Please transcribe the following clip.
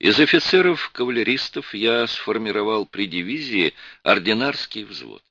Из офицеров-кавалеристов я сформировал при дивизии ординарский взвод.